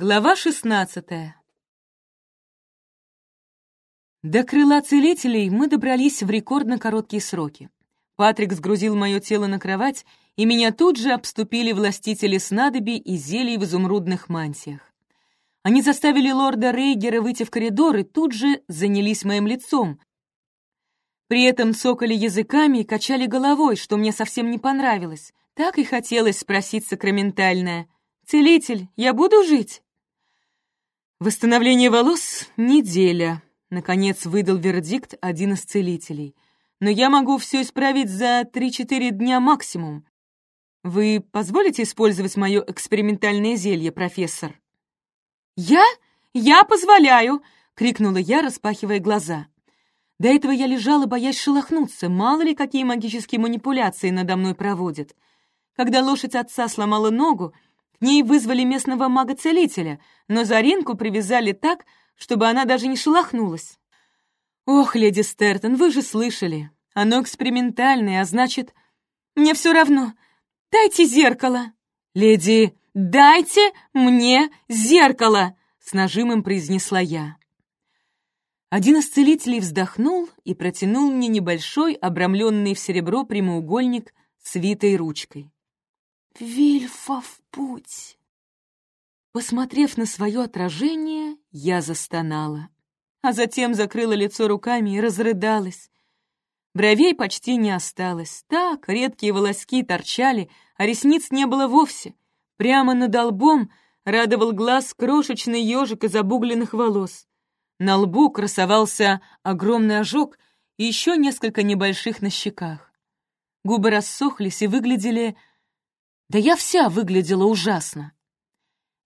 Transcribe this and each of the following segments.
Глава шестнадцатая. До крыла целителей мы добрались в рекордно короткие сроки. Патрик сгрузил мое тело на кровать, и меня тут же обступили властители снадобий и зелий в изумрудных мантиях. Они заставили лорда Рейгера выйти в коридор и тут же занялись моим лицом. При этом цокали языками и качали головой, что мне совсем не понравилось. Так и хотелось спросить сакраментальное. «Целитель, я буду жить?» «Восстановление волос — неделя», — наконец выдал вердикт один из целителей. «Но я могу все исправить за три-четыре дня максимум. Вы позволите использовать мое экспериментальное зелье, профессор?» «Я? Я позволяю!» — крикнула я, распахивая глаза. До этого я лежала, боясь шелохнуться, мало ли какие магические манипуляции надо мной проводят. Когда лошадь отца сломала ногу, ней вызвали местного мага-целителя, но Заринку привязали так, чтобы она даже не шелохнулась. «Ох, леди Стертон, вы же слышали. Оно экспериментальное, а значит...» «Мне все равно. Дайте зеркало!» «Леди, дайте мне зеркало!» — с нажимом произнесла я. Один из целителей вздохнул и протянул мне небольшой, обрамленный в серебро прямоугольник с витой ручкой. «Вильфа в путь!» Посмотрев на свое отражение, я застонала, а затем закрыла лицо руками и разрыдалась. Бровей почти не осталось. Так, редкие волоски торчали, а ресниц не было вовсе. Прямо над лбом радовал глаз крошечный ежик из обугленных волос. На лбу красовался огромный ожог и еще несколько небольших на щеках. Губы рассохлись и выглядели да я вся выглядела ужасно.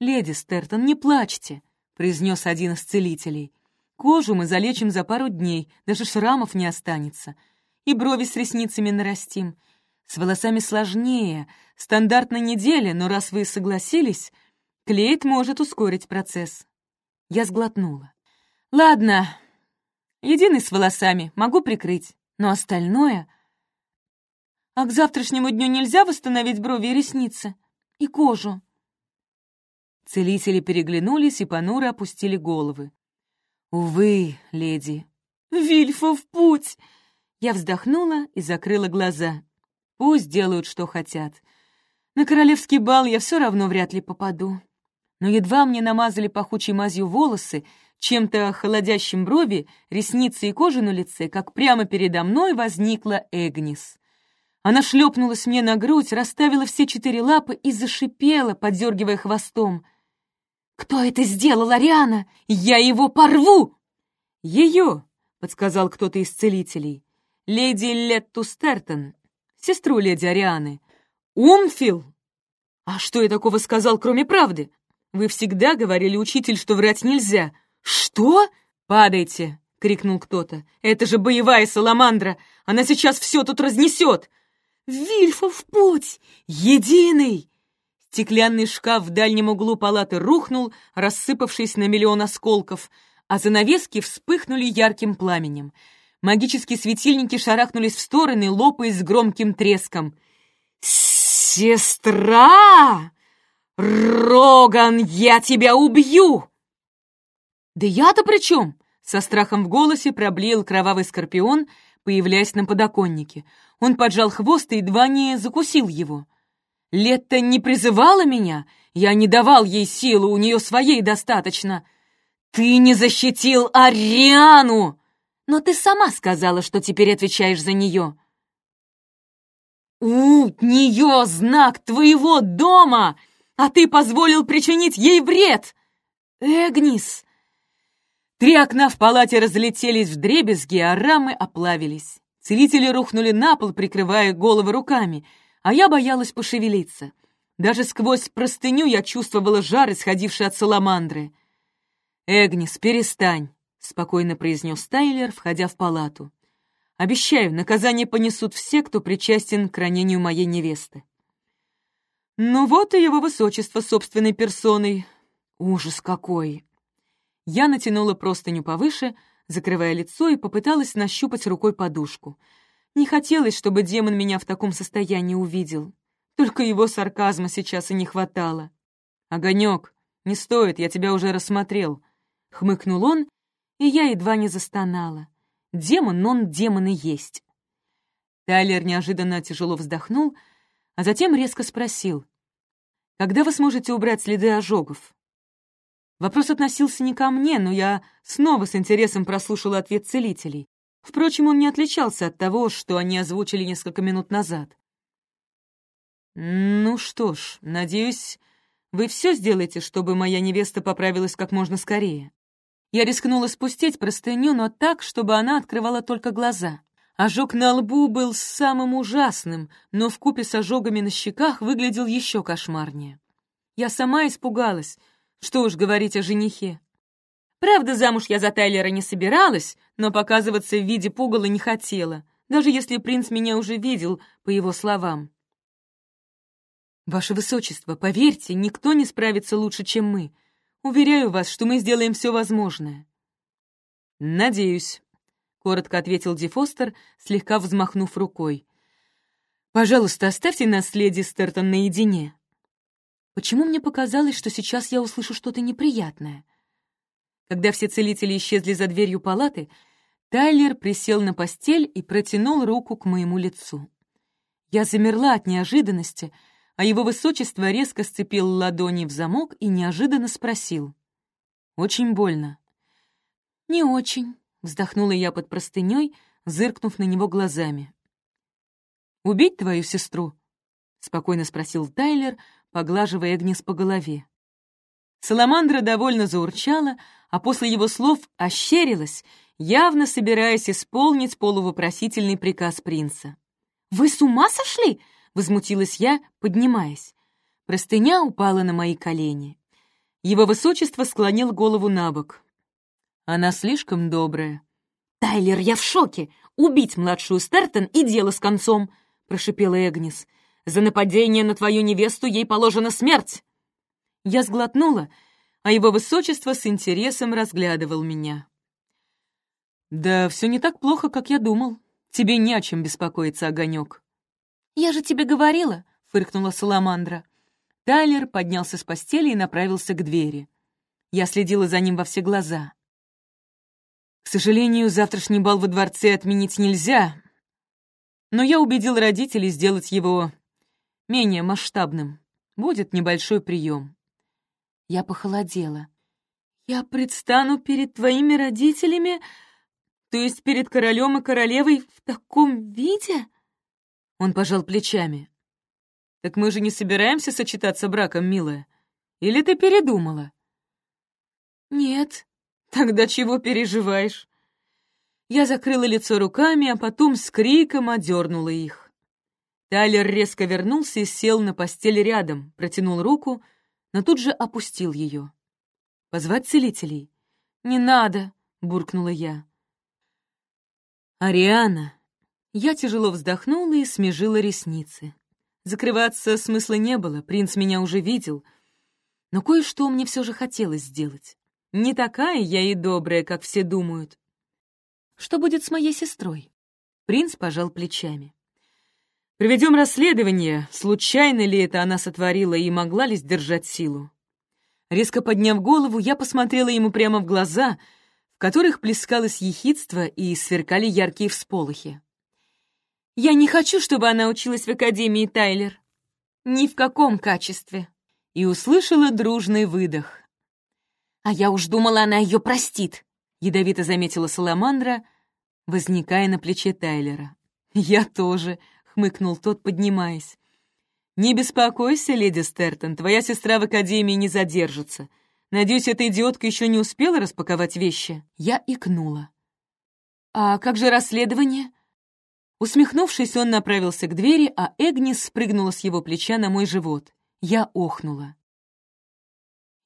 «Леди Стертон, не плачьте», — произнес один из целителей. «Кожу мы залечим за пару дней, даже шрамов не останется. И брови с ресницами нарастим. С волосами сложнее, стандартная неделя, но раз вы согласились, клейт может ускорить процесс». Я сглотнула. «Ладно, единый с волосами, могу прикрыть, но остальное...» А к завтрашнему дню нельзя восстановить брови и ресницы? И кожу?» Целители переглянулись и понуро опустили головы. «Увы, леди». «Вильфа в путь!» Я вздохнула и закрыла глаза. «Пусть делают, что хотят. На королевский бал я все равно вряд ли попаду». Но едва мне намазали пахучей мазью волосы, чем-то холодящим брови, ресницы и кожу на лице, как прямо передо мной возникла Эгнис. Она шлепнулась мне на грудь, расставила все четыре лапы и зашипела, подергивая хвостом. «Кто это сделал, Ариана? Я его порву!» «Ее!» — подсказал кто-то из целителей. «Леди Летту Стертон, сестру леди Арианы. Умфил!» «А что я такого сказал, кроме правды? Вы всегда говорили, учитель, что врать нельзя». «Что?» «Падайте!» — крикнул кто-то. «Это же боевая саламандра! Она сейчас все тут разнесет!» Вильфа в путь! Единый!» Стеклянный шкаф в дальнем углу палаты рухнул, рассыпавшись на миллион осколков, а занавески вспыхнули ярким пламенем. Магические светильники шарахнулись в стороны, лопаясь с громким треском. «Сестра! Роган, я тебя убью!» «Да я-то при чем?» — со страхом в голосе проблеял кровавый скорпион, появляясь на подоконнике. Он поджал хвост и едва не закусил его. Летта не призывала меня, я не давал ей силу, у нее своей достаточно. Ты не защитил Ариану! Но ты сама сказала, что теперь отвечаешь за нее. У нее знак твоего дома, а ты позволил причинить ей вред. Эгнис! Три окна в палате разлетелись в дребезги, а рамы оплавились. Целители рухнули на пол, прикрывая головы руками, а я боялась пошевелиться. Даже сквозь простыню я чувствовала жар, исходивший от саламандры. «Эгнис, перестань», — спокойно произнес Тайлер, входя в палату. «Обещаю, наказание понесут все, кто причастен к ранению моей невесты». Ну вот и его высочество собственной персоной. Ужас какой! Я натянула простыню повыше, закрывая лицо, и попыталась нащупать рукой подушку. Не хотелось, чтобы демон меня в таком состоянии увидел. Только его сарказма сейчас и не хватало. «Огонек, «Не стоит, я тебя уже рассмотрел», — хмыкнул он, и я едва не застонала. Демон, он демон и есть. Тайлер неожиданно тяжело вздохнул, а затем резко спросил. «Когда вы сможете убрать следы ожогов?» Вопрос относился не ко мне, но я снова с интересом прослушала ответ целителей. Впрочем, он не отличался от того, что они озвучили несколько минут назад. «Ну что ж, надеюсь, вы все сделаете, чтобы моя невеста поправилась как можно скорее». Я рискнула спустить простыню, но так, чтобы она открывала только глаза. Ожог на лбу был самым ужасным, но вкупе с ожогами на щеках выглядел еще кошмарнее. Я сама испугалась, что уж говорить о женихе. Правда, замуж я за Тайлера не собиралась, но показываться в виде пугала не хотела, даже если принц меня уже видел, по его словам. «Ваше Высочество, поверьте, никто не справится лучше, чем мы. Уверяю вас, что мы сделаем все возможное». «Надеюсь», — коротко ответил Ди Фостер, слегка взмахнув рукой. «Пожалуйста, оставьте нас с леди Стертон наедине». Почему мне показалось, что сейчас я услышу что-то неприятное? Когда все целители исчезли за дверью палаты, Тайлер присел на постель и протянул руку к моему лицу. Я замерла от неожиданности, а его высочество резко сцепил ладони в замок и неожиданно спросил. «Очень больно». «Не очень», — вздохнула я под простыней, зыркнув на него глазами. «Убить твою сестру?» — спокойно спросил Тайлер, поглаживая Эгнис по голове. Саламандра довольно заурчала, а после его слов ощерилась, явно собираясь исполнить полувопросительный приказ принца. «Вы с ума сошли?» — возмутилась я, поднимаясь. Простыня упала на мои колени. Его высочество склонил голову на бок. «Она слишком добрая». «Тайлер, я в шоке! Убить младшую Стертон и дело с концом!» — прошипела Эгнис. За нападение на твою невесту ей положена смерть!» Я сглотнула, а его высочество с интересом разглядывал меня. «Да все не так плохо, как я думал. Тебе не о чем беспокоиться, Огонек». «Я же тебе говорила», — фыркнула Саламандра. Тайлер поднялся с постели и направился к двери. Я следила за ним во все глаза. К сожалению, завтрашний бал во дворце отменить нельзя, но я убедил родителей сделать его менее масштабным. Будет небольшой прием. Я похолодела. Я предстану перед твоими родителями, то есть перед королем и королевой в таком виде? Он пожал плечами. Так мы же не собираемся сочетаться браком, милая. Или ты передумала? Нет. Тогда чего переживаешь? Я закрыла лицо руками, а потом с криком одернула их. Тайлер резко вернулся и сел на постель рядом, протянул руку, но тут же опустил ее. «Позвать целителей?» «Не надо», — буркнула я. «Ариана!» Я тяжело вздохнула и смежила ресницы. Закрываться смысла не было, принц меня уже видел. Но кое-что мне все же хотелось сделать. Не такая я и добрая, как все думают. Что будет с моей сестрой? Принц пожал плечами. Проведем расследование, случайно ли это она сотворила и могла ли сдержать силу. Резко подняв голову, я посмотрела ему прямо в глаза, в которых плескалось ехидство и сверкали яркие всполохи. «Я не хочу, чтобы она училась в Академии, Тайлер. Ни в каком качестве». И услышала дружный выдох. «А я уж думала, она ее простит», — ядовито заметила Саламандра, возникая на плече Тайлера. «Я тоже», — хмыкнул тот, поднимаясь. «Не беспокойся, леди Стертон, твоя сестра в академии не задержится. Надеюсь, эта идиотка еще не успела распаковать вещи?» Я икнула. «А как же расследование?» Усмехнувшись, он направился к двери, а Эгнис спрыгнула с его плеча на мой живот. Я охнула.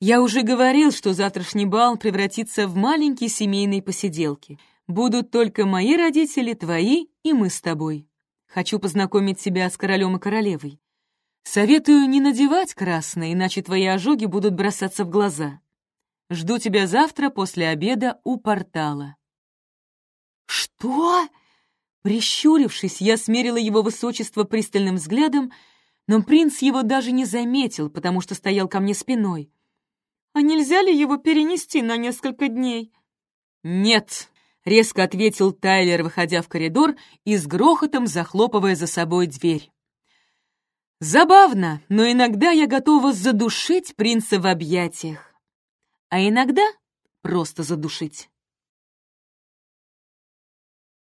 «Я уже говорил, что завтрашний бал превратится в маленькие семейные посиделки. Будут только мои родители, твои и мы с тобой. Хочу познакомить тебя с королем и королевой. Советую не надевать красное, иначе твои ожоги будут бросаться в глаза. Жду тебя завтра после обеда у портала». «Что?» Прищурившись, я смерила его высочество пристальным взглядом, но принц его даже не заметил, потому что стоял ко мне спиной. А нельзя ли его перенести на несколько дней?» «Нет», — резко ответил Тайлер, выходя в коридор и с грохотом захлопывая за собой дверь. «Забавно, но иногда я готова задушить принца в объятиях, а иногда просто задушить».